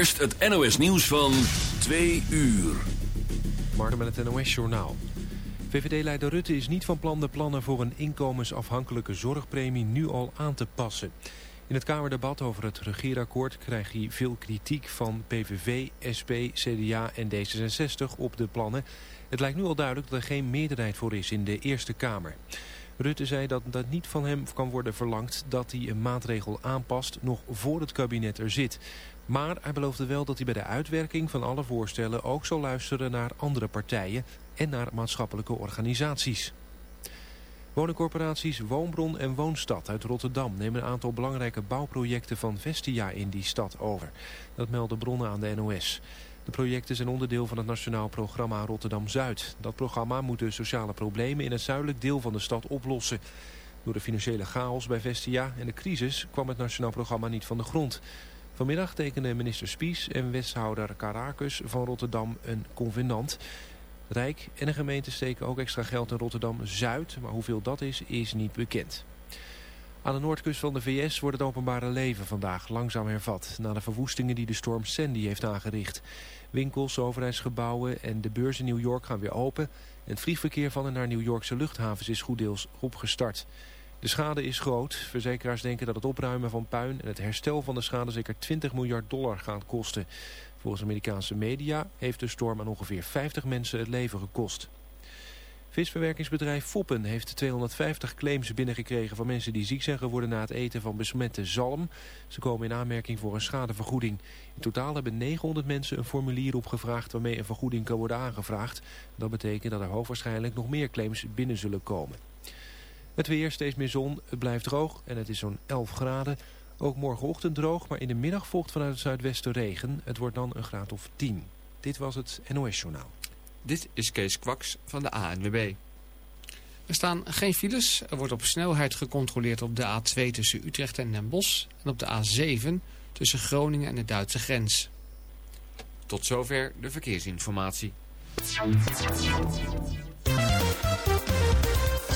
eerst het NOS nieuws van 2 uur. Marten met het NOS Journaal. VVD-leider Rutte is niet van plan de plannen voor een inkomensafhankelijke zorgpremie nu al aan te passen. In het Kamerdebat over het regeerakkoord krijgt hij veel kritiek van PVV, SP, CDA en D66 op de plannen. Het lijkt nu al duidelijk dat er geen meerderheid voor is in de Eerste Kamer. Rutte zei dat dat niet van hem kan worden verlangd dat hij een maatregel aanpast nog voor het kabinet er zit. Maar hij beloofde wel dat hij bij de uitwerking van alle voorstellen ook zal luisteren naar andere partijen en naar maatschappelijke organisaties. Woningcorporaties Woonbron en Woonstad uit Rotterdam nemen een aantal belangrijke bouwprojecten van Vestia in die stad over. Dat melden bronnen aan de NOS. De projecten zijn onderdeel van het Nationaal Programma Rotterdam-Zuid. Dat programma moet de sociale problemen in het zuidelijk deel van de stad oplossen. Door de financiële chaos bij Vestia en de crisis kwam het Nationaal Programma niet van de grond. Vanmiddag tekenden minister Spies en wethouder Carakus van Rotterdam een convenant. Rijk en de gemeente steken ook extra geld in Rotterdam-Zuid, maar hoeveel dat is, is niet bekend. Aan de noordkust van de VS wordt het openbare leven vandaag langzaam hervat... na de verwoestingen die de storm Sandy heeft aangericht. Winkels, overheidsgebouwen en de beurs in New York gaan weer open... en het vliegverkeer van en naar New Yorkse luchthavens is goed deels opgestart. De schade is groot. Verzekeraars denken dat het opruimen van puin en het herstel van de schade zeker 20 miljard dollar gaat kosten. Volgens Amerikaanse media heeft de storm aan ongeveer 50 mensen het leven gekost. Visverwerkingsbedrijf Foppen heeft 250 claims binnengekregen van mensen die ziek zijn geworden na het eten van besmette zalm. Ze komen in aanmerking voor een schadevergoeding. In totaal hebben 900 mensen een formulier opgevraagd waarmee een vergoeding kan worden aangevraagd. Dat betekent dat er hoogwaarschijnlijk nog meer claims binnen zullen komen. Het weer, steeds meer zon, het blijft droog en het is zo'n 11 graden. Ook morgenochtend droog, maar in de middag volgt vanuit het zuidwesten regen. Het wordt dan een graad of 10. Dit was het NOS Journaal. Dit is Kees Kwaks van de ANWB. Er staan geen files. Er wordt op snelheid gecontroleerd op de A2 tussen Utrecht en Den Bosch... en op de A7 tussen Groningen en de Duitse grens. Tot zover de verkeersinformatie.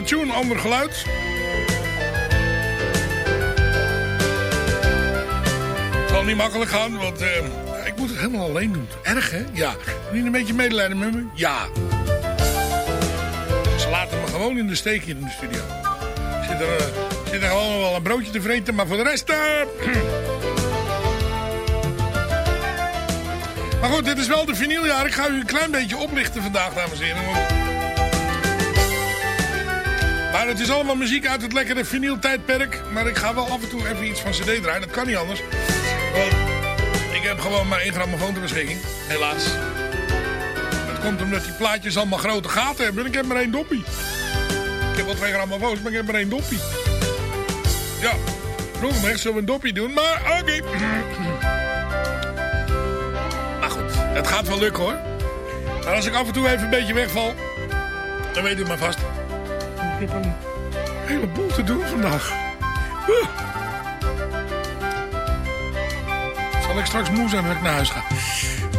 Andere ander geluid. Het zal niet makkelijk gaan, want eh, ik moet het helemaal alleen doen. Erg, hè? Ja. Niet een beetje medelijden met me? Ja. Ze laten me gewoon in de steek in de studio. Ik zit er, uh, zit er gewoon wel een broodje te vreten, maar voor de rest... eh, Maar goed, dit is wel de vinyljaar. Ik ga u een klein beetje oplichten vandaag, dames en heren. Maar het is allemaal muziek uit het lekkere vinyltijdperk. Maar ik ga wel af en toe even iets van cd draaien. Dat kan niet anders. Want ik heb gewoon maar één grammofoon ter beschikking. Helaas. Dat komt omdat die plaatjes allemaal grote gaten hebben. En ik heb maar één doppie. Ik heb wel twee grammofoons, maar ik heb maar één doppie. Ja, vroeg me echt een doppie doen. Maar oké. Maar goed, het gaat wel lukken hoor. Maar als ik af en toe even een beetje wegval, dan weet u maar vast. Heleboel te doen vandaag. Zal ik straks moe zijn als ik naar huis ga.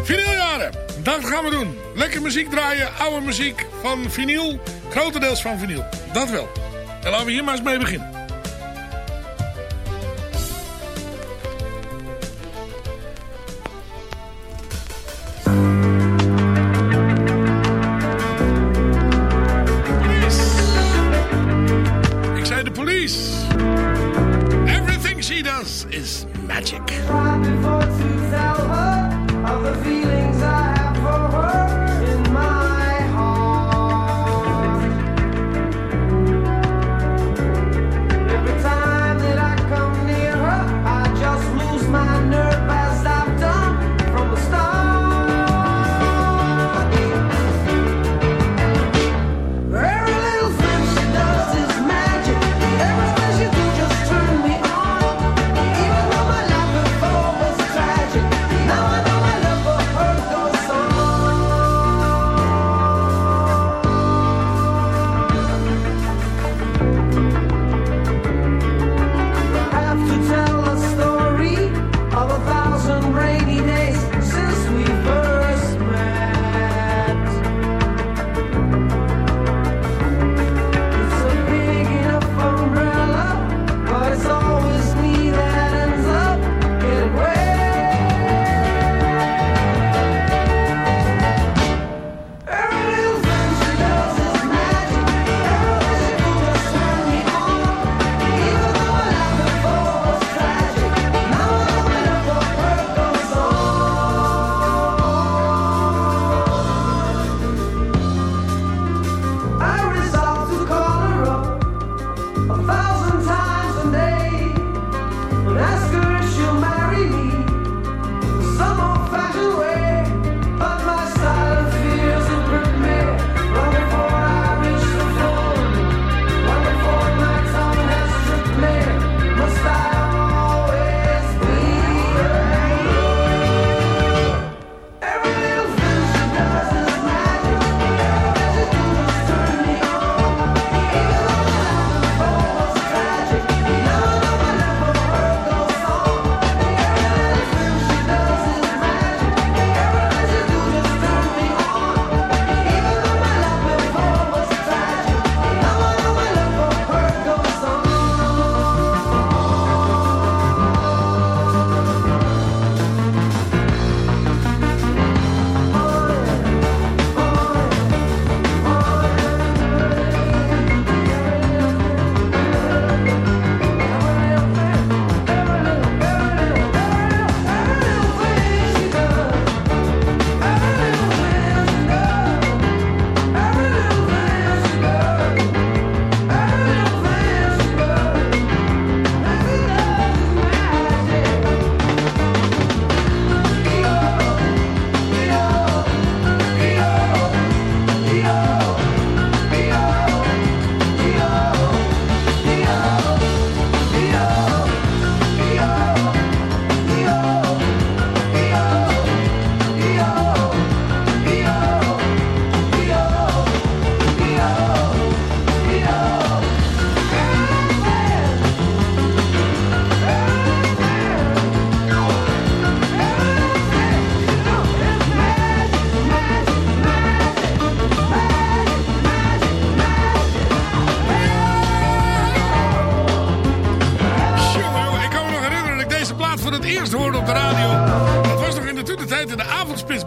Vinyljaren, dat gaan we doen. Lekker muziek draaien, oude muziek van vinyl. Grotendeels van vinyl, dat wel. En laten we hier maar eens mee beginnen.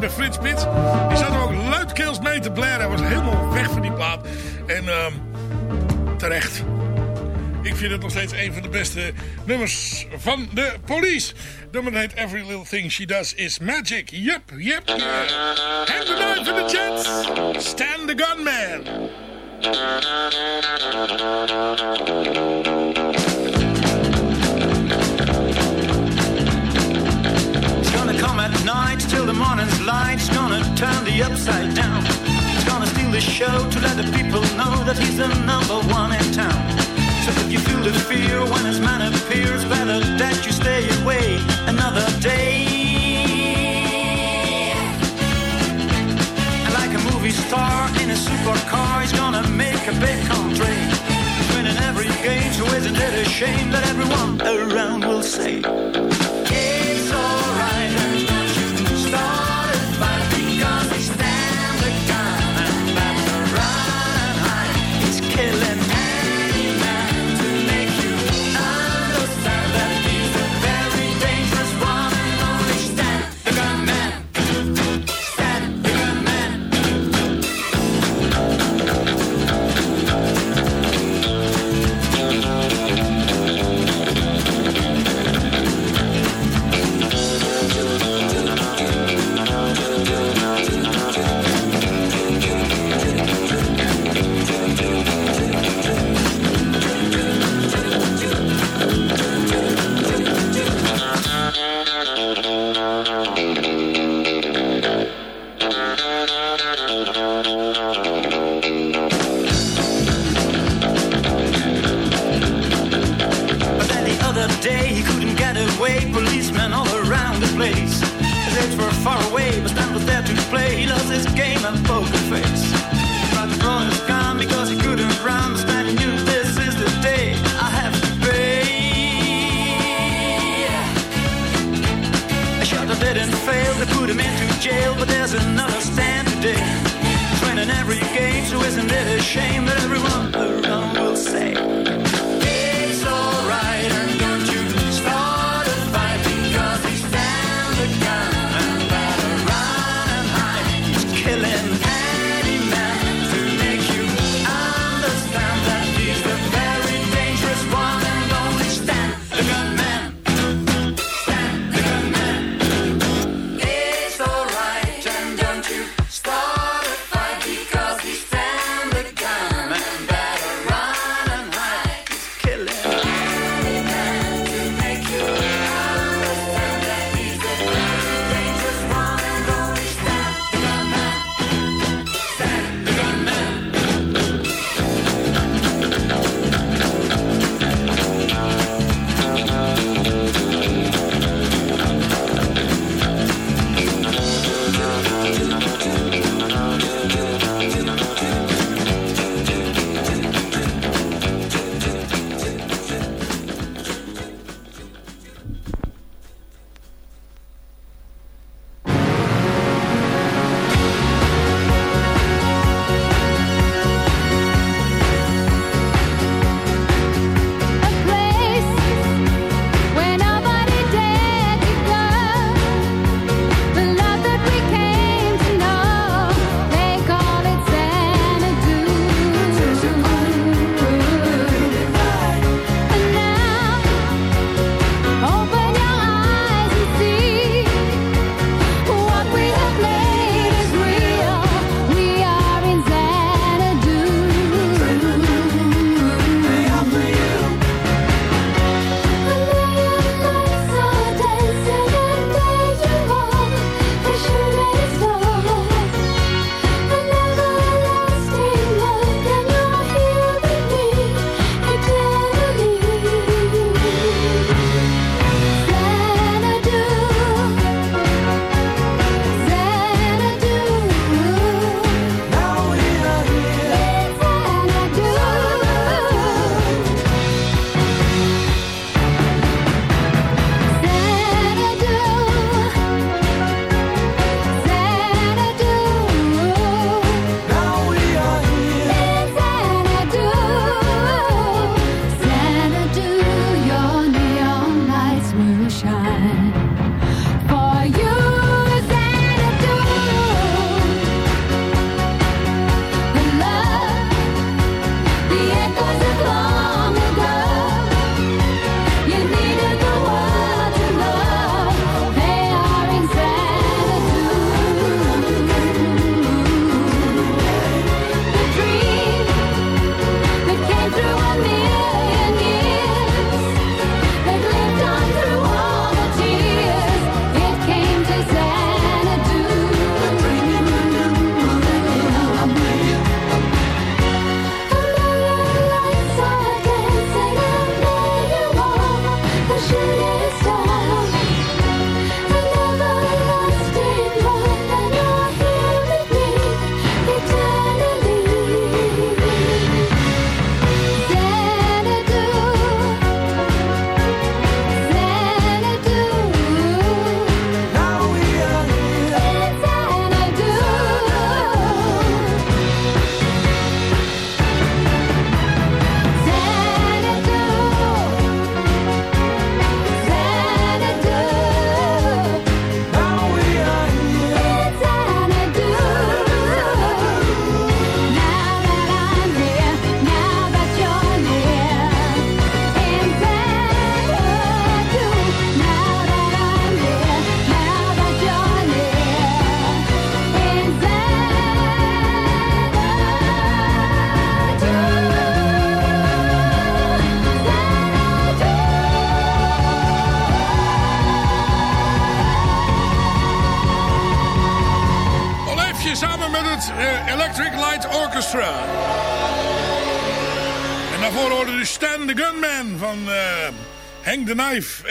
met Frits Pits, Die zat er ook luidkeels mee te blaren. Hij was helemaal weg van die plaat. En ehm, terecht. Ik vind het nog steeds een van de beste nummers van de police. Nummer heet Every Little Thing She Does Is Magic. Yep, yep. Uh, hand the knife in the jets. Stand the gunman. turn the upside down. He's gonna steal the show to let the people know that he's the number one in town. So if you feel the fear when his man appears, better that you stay away another day. And like a movie star in a supercar, he's gonna make a big country. Winning every game, so isn't it a shame that everyone around will say, It's all oh,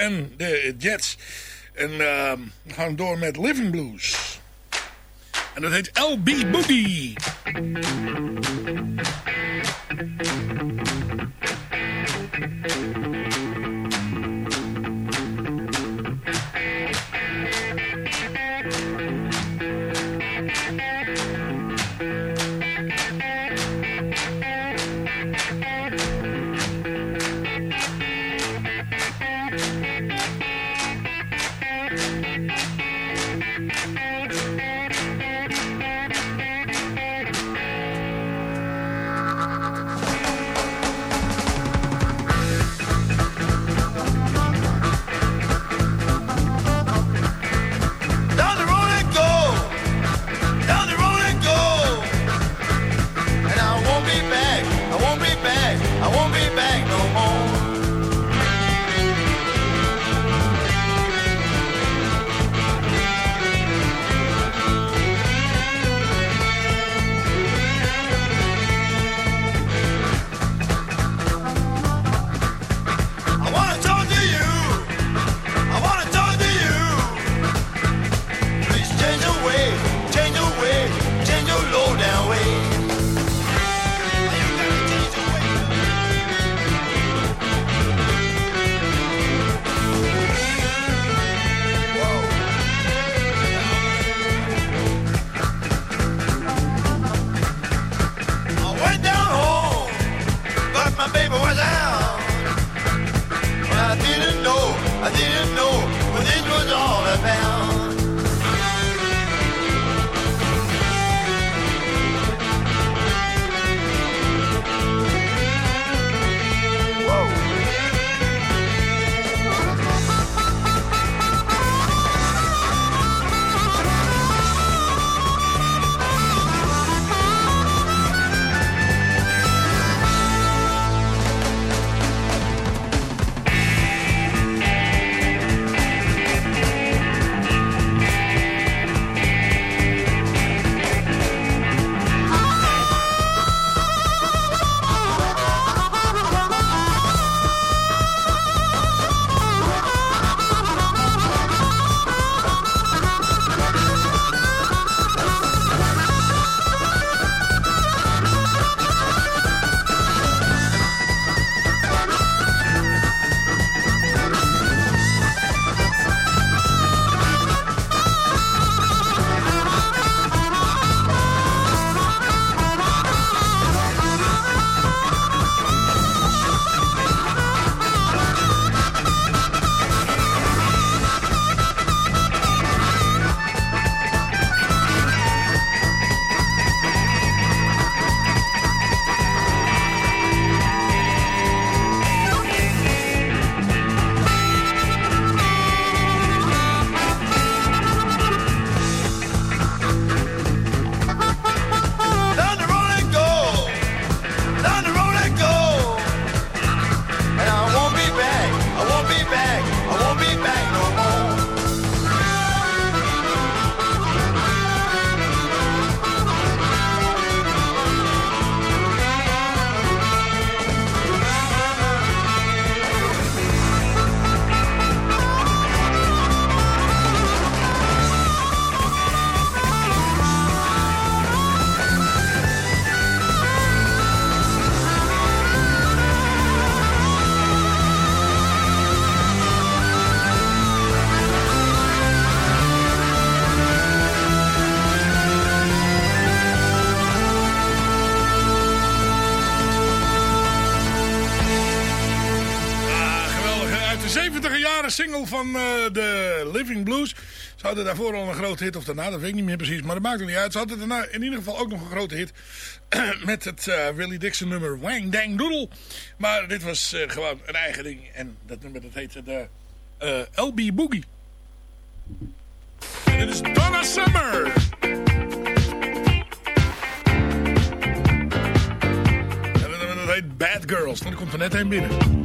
en de Jets. En eh, we gaan door met Living Blues. En dat heet LB Boogie. 70 jaren single van eh, de Living Blues. Ze hadden daarvoor al een grote hit, of daarna, dat weet ik niet meer precies. Maar dat maakt er niet uit. Ze hadden daarna in ieder geval ook nog een grote hit. met het eh, Willie Dixon nummer Wang Dang Doodle. Maar dit was eh, gewoon een eigen ding. En dat nummer dat heette de LB Boogie. En dit is Donna Summer. En dat heet Bad Girls. Dan komt er net een binnen.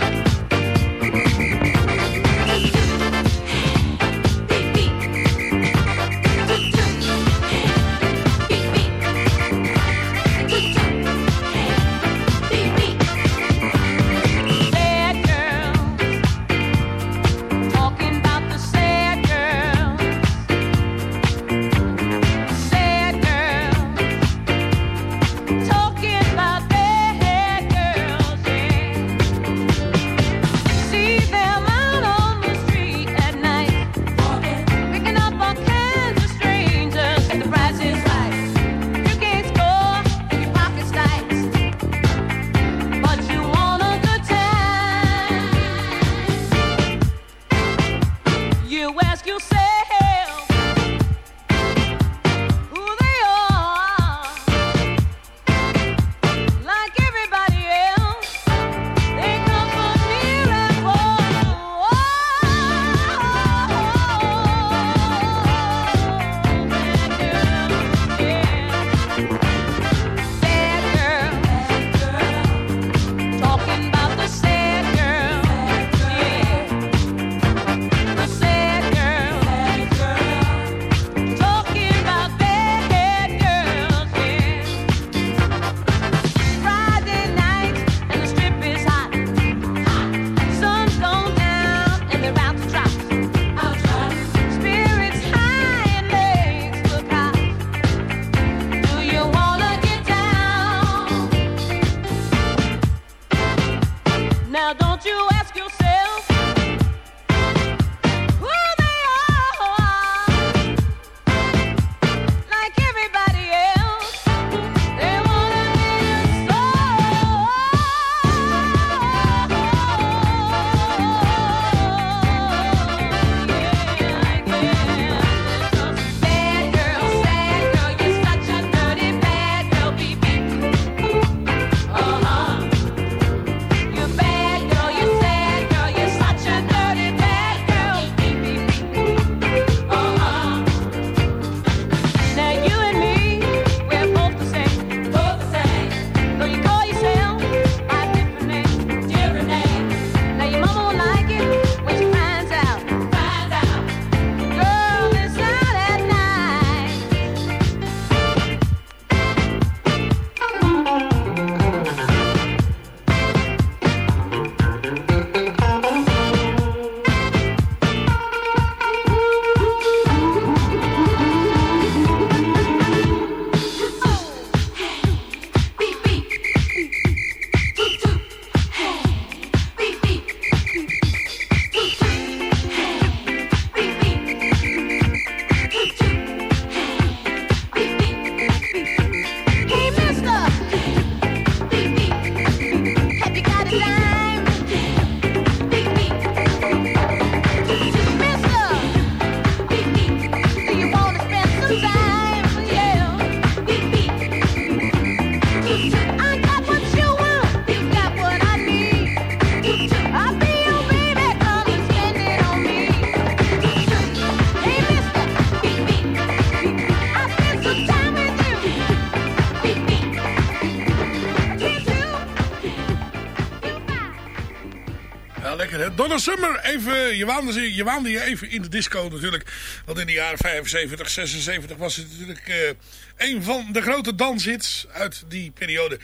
Donna Summer, even, je, waande, je je even in de disco natuurlijk. Want in de jaren 75, 76 was het natuurlijk eh, een van de grote danshits uit die periode.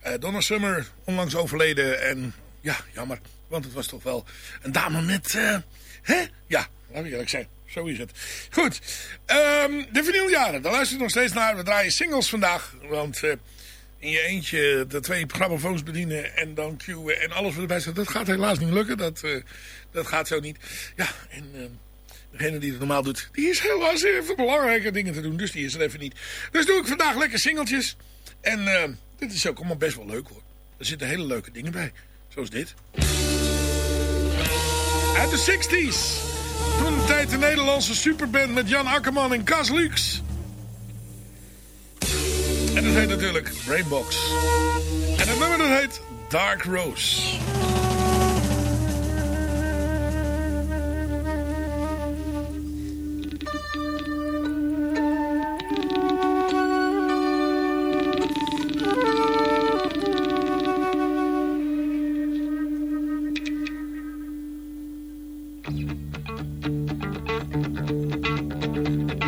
Eh, Donna Summer, onlangs overleden. En ja, jammer. Want het was toch wel een dame met... eh, hè? Ja, laten we eerlijk zijn. Zo is het. Goed. Ehm, de vinyljaren, daar luister ik nog steeds naar. We draaien singles vandaag. Want... in je eentje de twee grammofoons bedienen en dan cueën en alles wat erbij staat. Dat gaat helaas niet lukken. Dat, eh, dat gaat zo niet. Ja, en eh, degene die het normaal doet, die is helaas even belangrijke dingen te doen. Dus die is er even niet. Dus doe ik vandaag lekker singeltjes. En eh, dit is ook allemaal best wel leuk hoor. Er zitten hele leuke dingen bij. Zoals dit. Uit de 60s. Toen de tijd de Nederlandse superband met Jan Akkerman en Cas Lux. En dat heet natuurlijk Brainbox. En het nummer dat heet Dark Rose.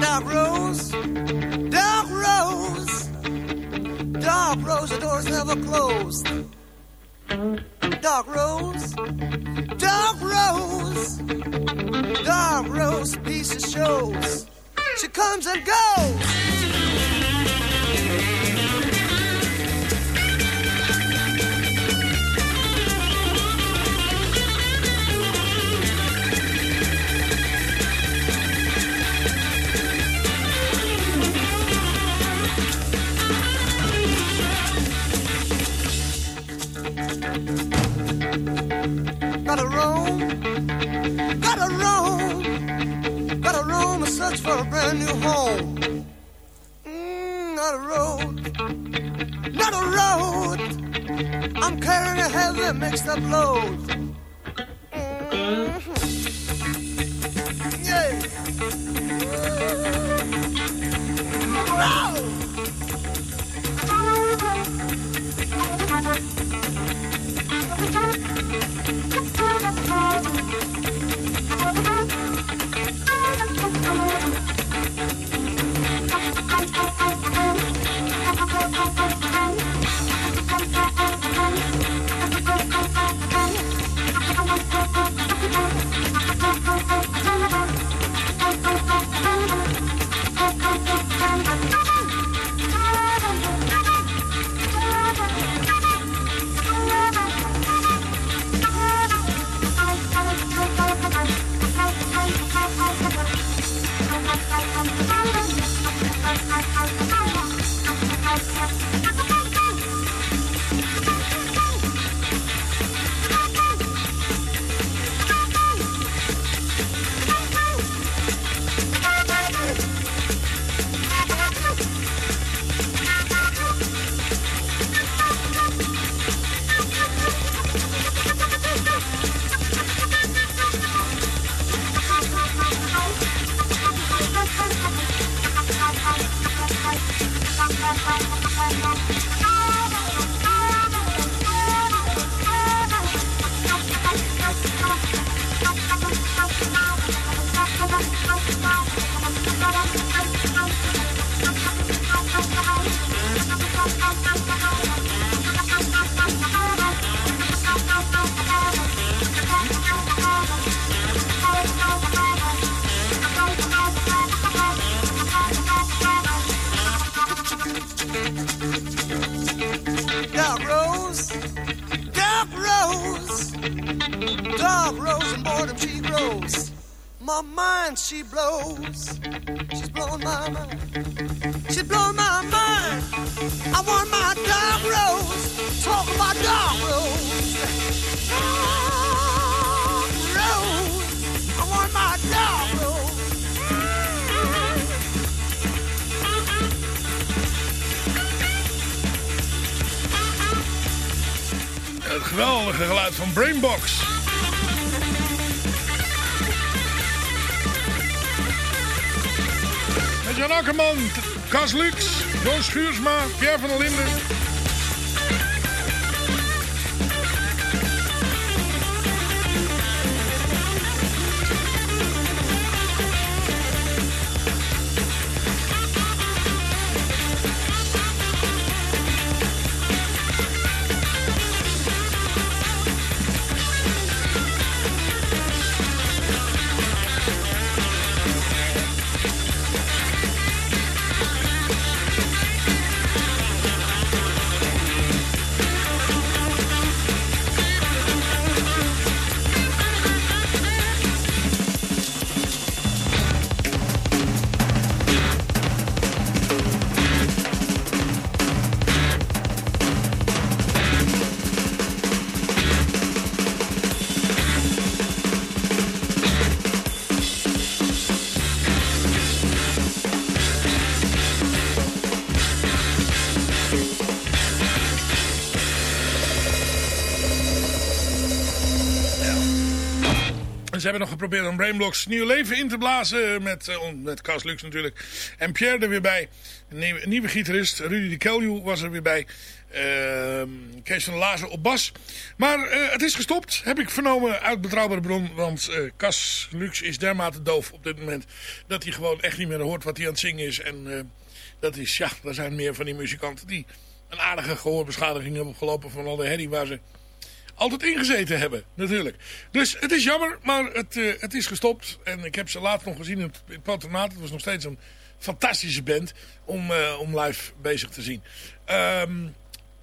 Dark Rose, Rose, the door's never closed. Dark Rose, Dark Rose, Dark Rose, piece of shows. She comes and goes. Gotta roam, gotta roam, gotta roam and search for a brand new home. Mm, not a road, not a road. I'm carrying a heavy mixed up load. Geweldige geluid van Brainbox. Met Jan Akkerman, Cas Lux, Joon Schuursma, Pierre van der Linden. Ze hebben nog geprobeerd om Brainblocks nieuw leven in te blazen. Met, eh, met Cas Lux natuurlijk. En Pierre er weer bij. Een nieuwe, nieuwe gitarist. Rudy de Kelju was er weer bij. Ehm, Kees van Lazen op bas. Maar eh, het is gestopt. Heb ik vernomen uit betrouwbare bron. Want eh Cas Lux is dermate doof op dit moment. Dat hij gewoon echt niet meer hoort wat hij aan het zingen is. En dat is, ja, er zijn meer van die muzikanten die een aardige gehoorbeschadiging hebben opgelopen van al de herrie waar ze altijd ingezeten hebben, natuurlijk. Dus het is jammer, maar het, eh, het is gestopt. En ik heb ze laatst nog gezien in het. Het was nog steeds een fantastische band om, eh, om live bezig te zien. Ehm,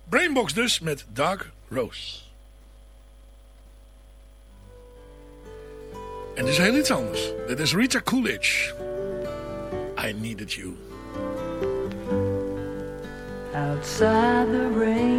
Brainbox dus met Dark Rose. En dit is heel iets anders. Dit is Rita Coolidge. I Needed You. Outside the rain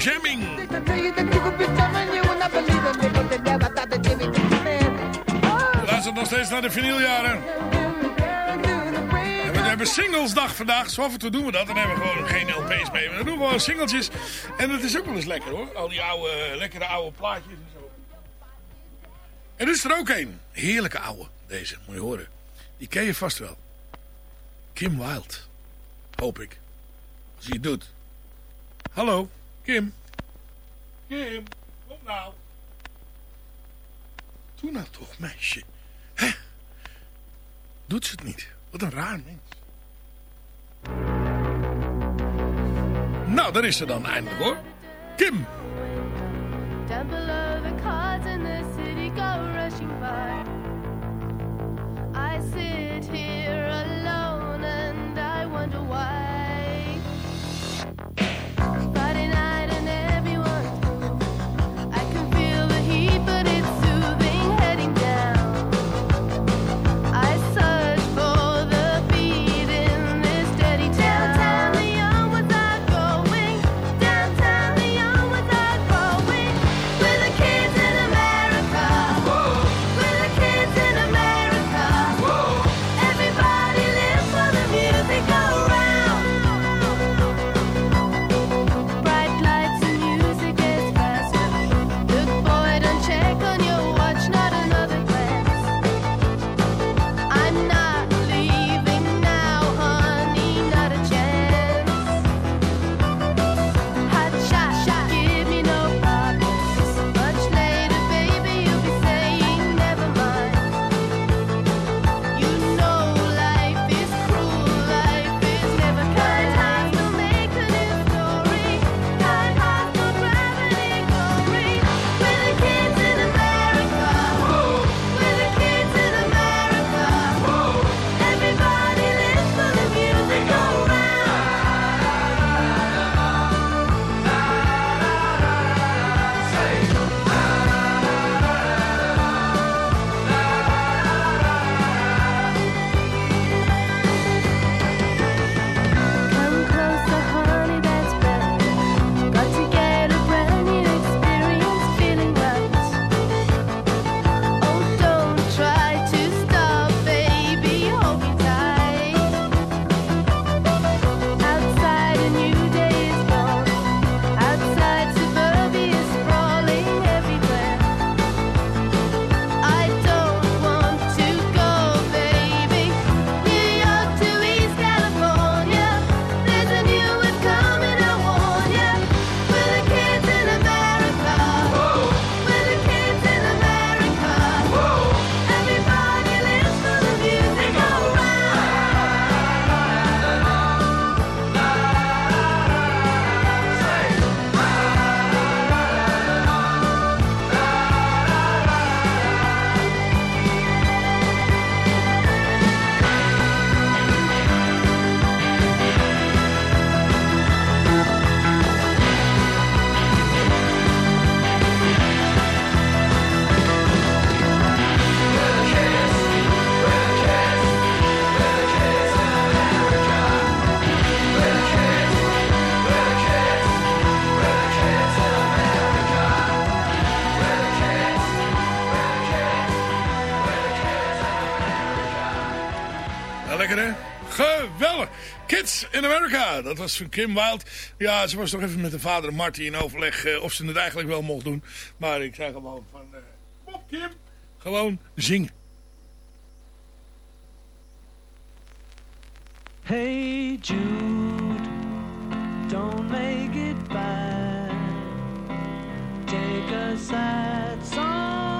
Jamming. Je luistert nog steeds naar de vinyljaren. En we hebben singlesdag vandaag. Zo af en toe doen we dat. Dan hebben we gewoon geen LP's mee. Dan doen we gewoon singeltjes. En het is ook wel eens lekker hoor. Al die oude, lekkere oude plaatjes en zo. En er is er ook een. Heerlijke oude. Deze, moet je horen. Die ken je vast wel. Kim Wilde. Hoop ik. Als hij het doet. Hallo, Kim. Kim, kom nou. Doe nou toch, meisje. Hè? Doet ze het niet. Wat een raar mens. Nou, daar is ze dan eindelijk hoor. Kim. Down below the cars in the city go rushing by. I sit here alone and I wonder why. America. Dat was van Kim Wilde. Ja, ze was nog even met de vader Marty in overleg eh, of ze het eigenlijk wel mocht doen. Maar ik zei gewoon van... eh kom Kim. Gewoon zingen. Hey Jude, don't make it bad. Take a sad song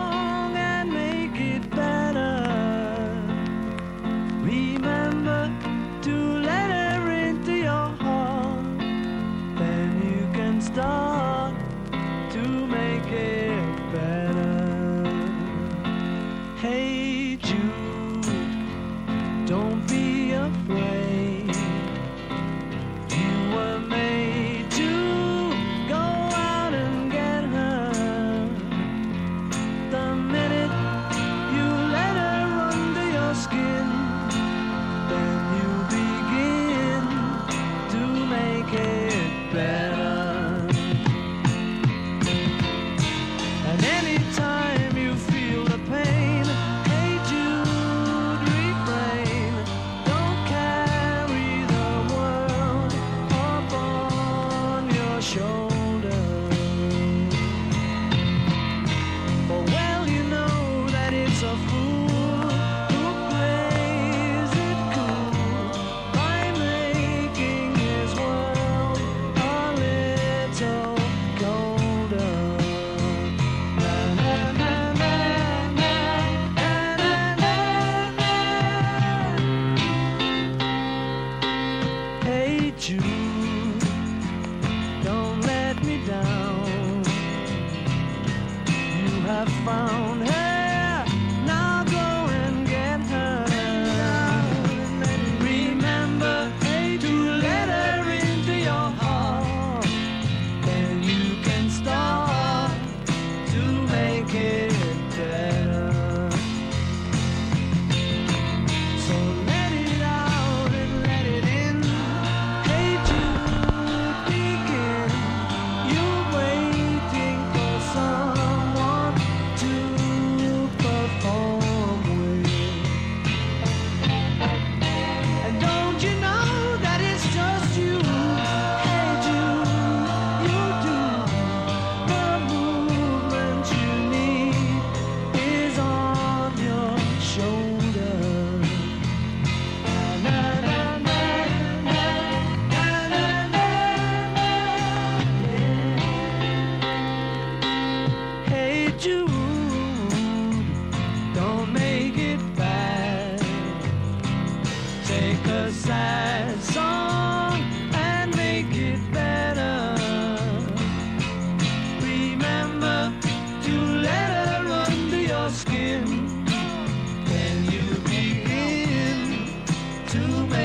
too many.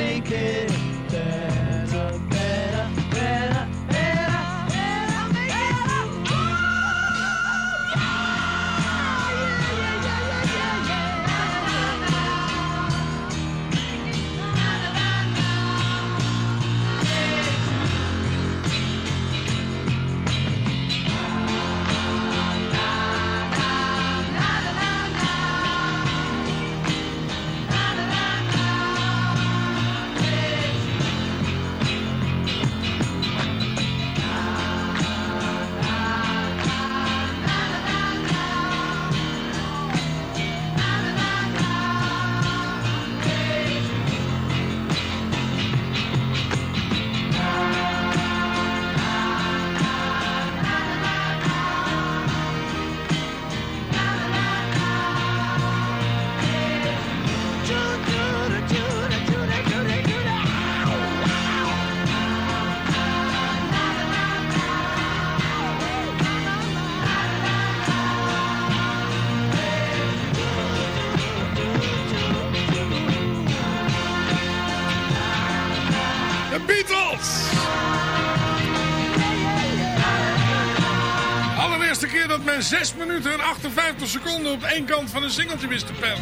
58 seconden op één kant van een singeltje wist te.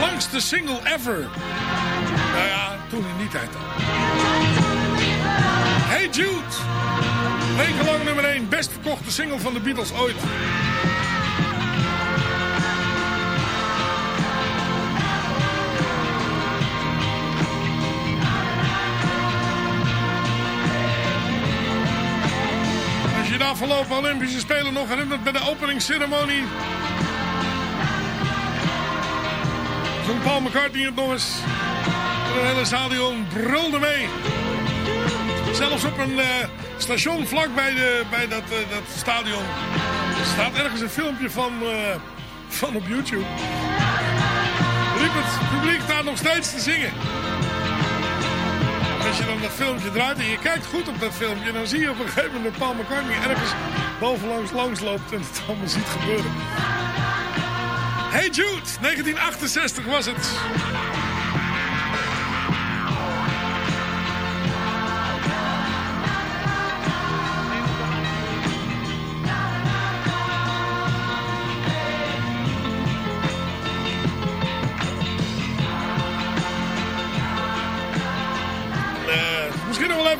Langste single ever. Nou ja, toen in die tijd dan. Hey Jude! Wekenlang nummer 1, best verkochte single van de Beatles ooit. Afgelopen Olympische Spelen nog herinnert bij de openingsceremonie. Toen Paul McCartney het nog eens. En het hele stadion brulde mee. Zelfs op een eh, station vlak bij, de, bij dat, eh, dat stadion. Er staat ergens een filmpje van, eh, van op YouTube. Riep het publiek daar nog steeds te zingen. Als je dan dat filmpje draait en je kijkt goed op dat filmpje... dan zie je op een gegeven moment Paul McCartney ergens bovenlangs langs loopt... en het allemaal ziet gebeuren. Hey Jude, 1968 was het.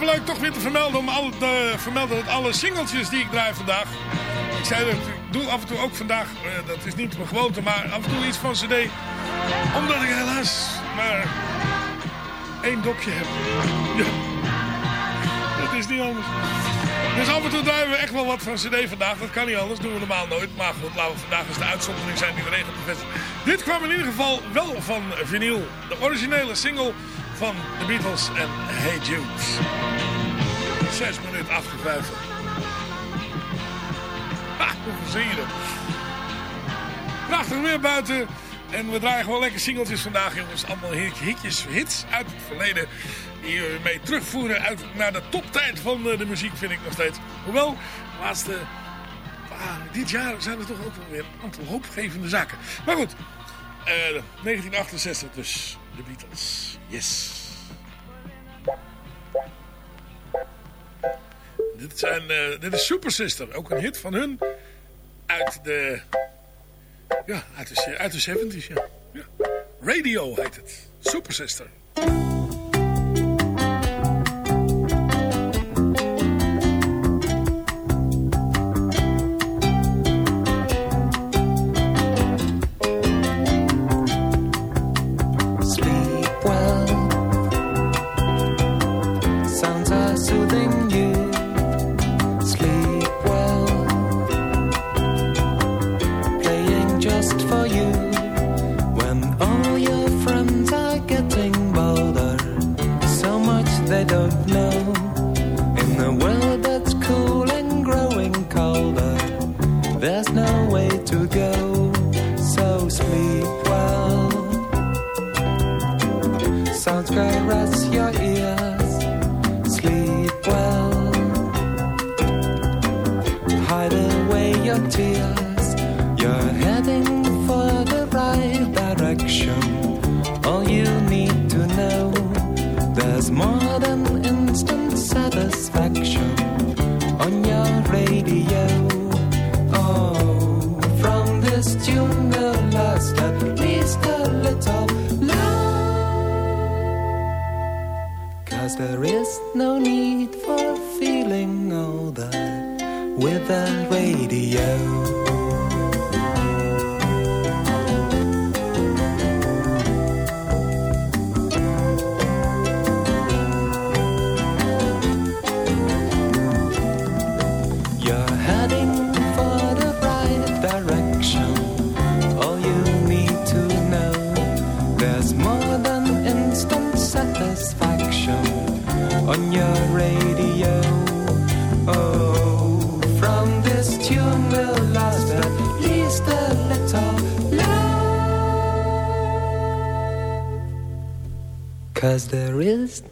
Even leuk toch weer te vermelden om alle, te vermelden dat alle singeltjes die ik draai vandaag. Ik zei dat ik doe af en toe ook vandaag, eh, dat is niet mijn gewoonte, maar af en toe iets van cd. Omdat ik helaas maar één dopje heb. Ja. Dat is niet anders. Dus af en toe draaien we echt wel wat van cd vandaag. Dat kan niet anders, doen we normaal nooit. Maar goed, laten we vandaag eens de uitzondering zijn die de regel. Dit kwam in ieder geval wel van vinyl. De originele single van de Beatles en Hey Jude. 6 minuten 58. Ha, dat? Prachtig weer buiten. En we draaien gewoon lekker singeltjes vandaag, jongens. Allemaal hit- hitjes, hits uit het verleden. Die we mee terugvoeren uit, naar de toptijd van de muziek, vind ik nog steeds. Hoewel, laatste, dit jaar zijn er toch ook weer een aantal hoopgevende zaken. Maar goed, eh, 1968 dus, de Beatles. Yes. Dit, zijn, eh, dit is Super Sister, ook een hit van hun uit de, ja, uit de, uit de 70s. Ja. Ja. Radio heet het. Super Sister.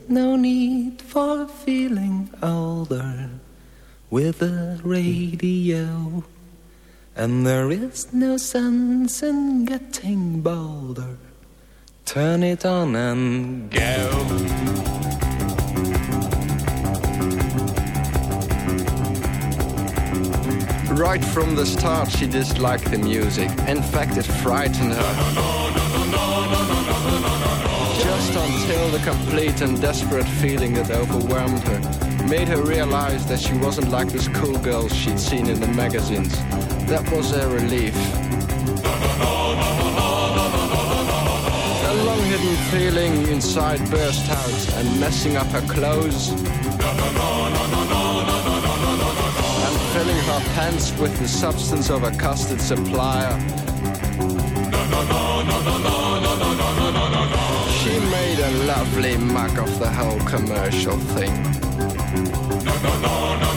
No need for feeling older with a radio. And there is no sense in getting bolder. Turn it on and go. Right from the start, she disliked the music. In fact, it frightened her. Until the complete and desperate feeling that overwhelmed her made her realize that she wasn't like the schoolgirls she'd seen in the magazines. That was a relief. A long hidden feeling inside burst out and messing up her clothes. And filling her pants with the substance of a custard supplier. She made a lovely mug of the whole commercial thing. Ja,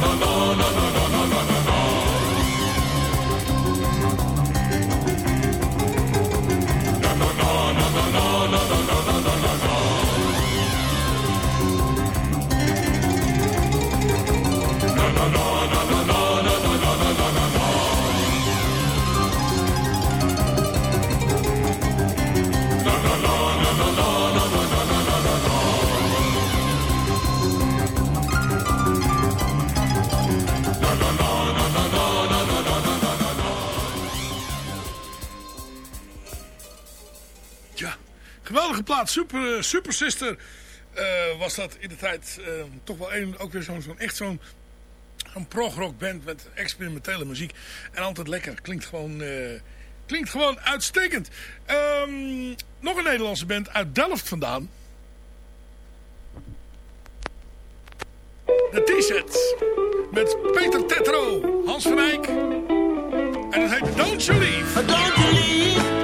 plaat. Super, eh, Super Sister eh, was dat in de tijd eh, toch wel een, ook weer zo'n echt zo'n een progrock band met experimentele muziek. En altijd lekker. Klinkt gewoon, klinkt gewoon uitstekend. Ehm, nog een Nederlandse band uit Delft vandaan. De T-sets. Met Peter Tetro, Hans van Eyck. En het heet Don't You Leave. Don't you leave.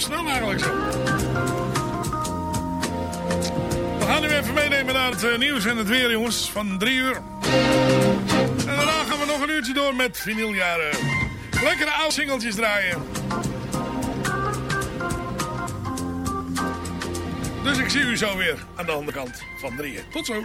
Snel eigenlijk zo. We gaan nu even meenemen naar het eh, nieuws en het weer, jongens. Van drie uur. En daarna gaan we nog een uurtje door met vinyljaren. Lekkere oude singeltjes draaien. Dus ik zie u zo weer aan de andere kant van drieën. Tot zo.